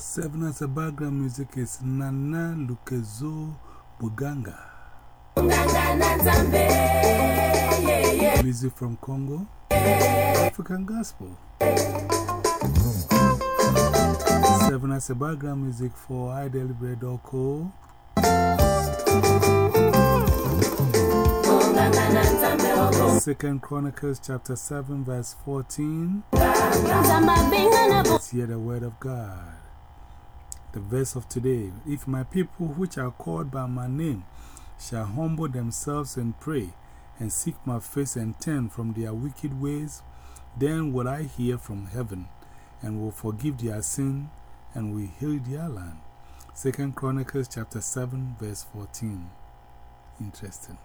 Seven as a background music is Nana Lukezo Buganga. Music from Congo, African Gospel. Seven as a background music for Idel Bredoko. Second Chronicles chapter 7 verse 14. Let's hear the word of God. The verse of today. If my people which are called by my name shall humble themselves and pray and seek my face and turn from their wicked ways, then will I hear from heaven and will forgive their sin and will heal their land. Second Chronicles chapter 7 verse 14. Interesting.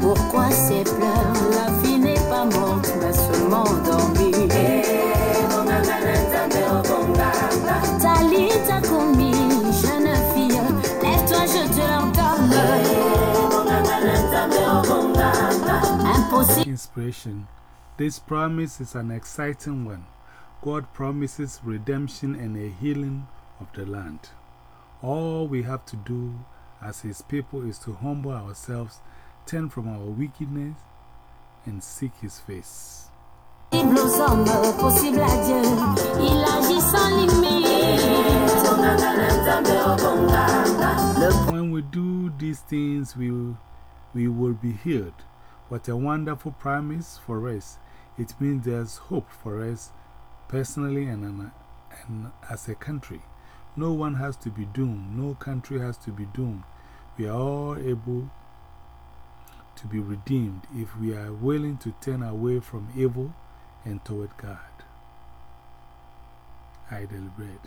Pourquoi ces pleurs? La vie n'est pas morte, mais seulement. Talita jeune fille, lève-toi, je te l'ordonne. Impossible. Inspiration. This promise is an exciting one. God promises redemption and a healing of the land. All we have to do as His people is to humble ourselves, turn from our wickedness, and seek His face. When we do these things, we, we will be healed. What a wonderful promise for us. It means there's hope for us personally and, an- and as a country. No one has to be doomed. No country has to be doomed. We are all able to be redeemed if we are willing to turn away from evil and toward God. I deliberate.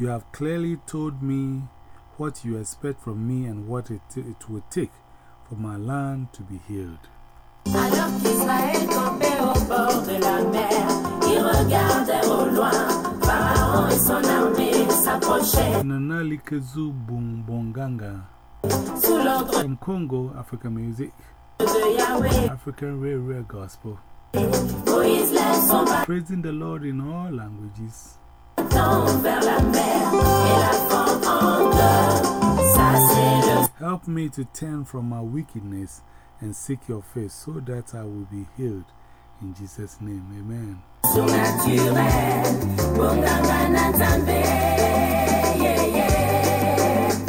You have clearly told me what you expect from me and what it, it will take for my land to be healed. Alors qu'Israël campait au bord de la mer, il regardait au loin. Pharaon et son armée s'approchaient Nana Likezu Bonganga from Congo, African music. African rare, rare gospel, Moïse lève son praising the Lord in all languages. Help me to turn from my wickedness and seek your face so that I will be healed. In Jesus' name, amen. Yeah, yeah.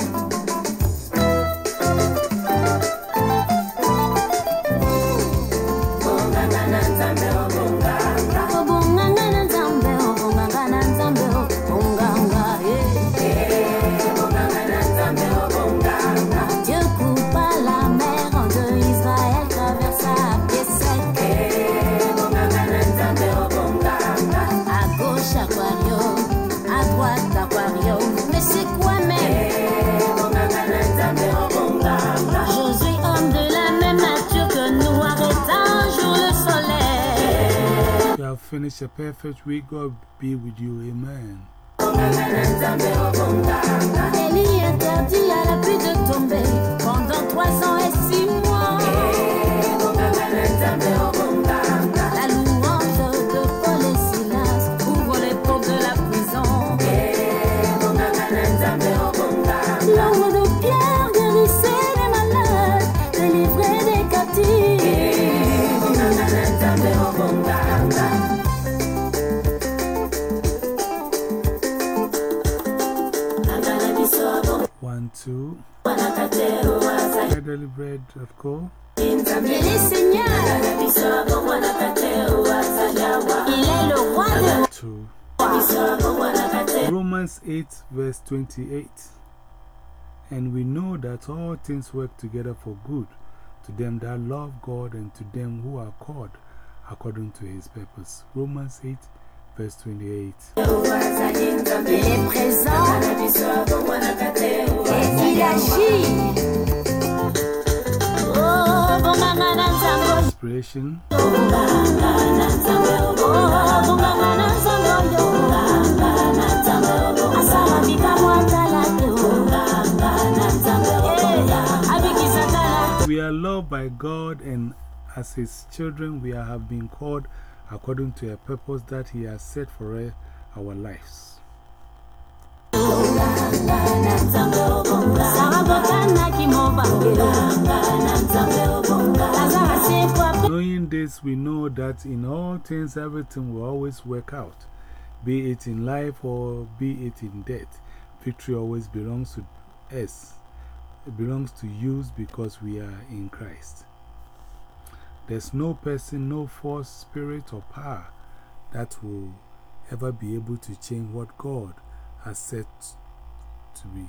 Have finished a perfect week. God be with you. Amen. Pendant trois ans et six mois. Le roi de Two. Romans 8, verse 28. And we know that all things work together for good to them that love God and to them who are called according to his purpose. Romans 8, verse 28. Tala We are loved by God, and as His children, we have been called according to a purpose that He has set for our lives. We know that in all things, everything will always work out, be it in life or be it in death. Victory always belongs to us, it belongs to you because we are in Christ. There's no person, no force, spirit, or power that will ever be able to change what God has set to be.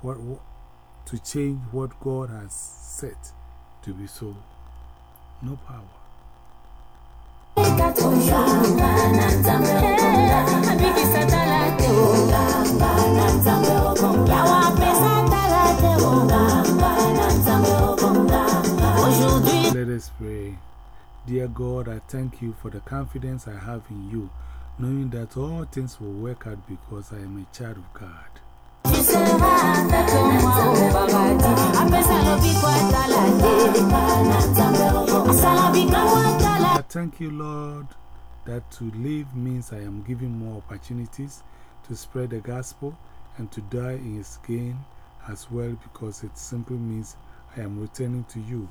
What, what, to change what God has set to be so. No power. Let us pray. Dear God, I thank you for the confidence I have in you, knowing that all things will work out because I am a child of God. I thank you, Lord, that to live means I am given more opportunities to spread the gospel and to die in its gain as well because it simply means I am returning to you.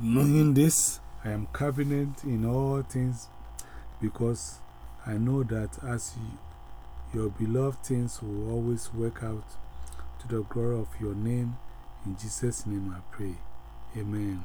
Knowing this, I am confident in all things because I know that as you, your beloved things will always work out to the glory of your name. In Jesus' name I pray. Amen.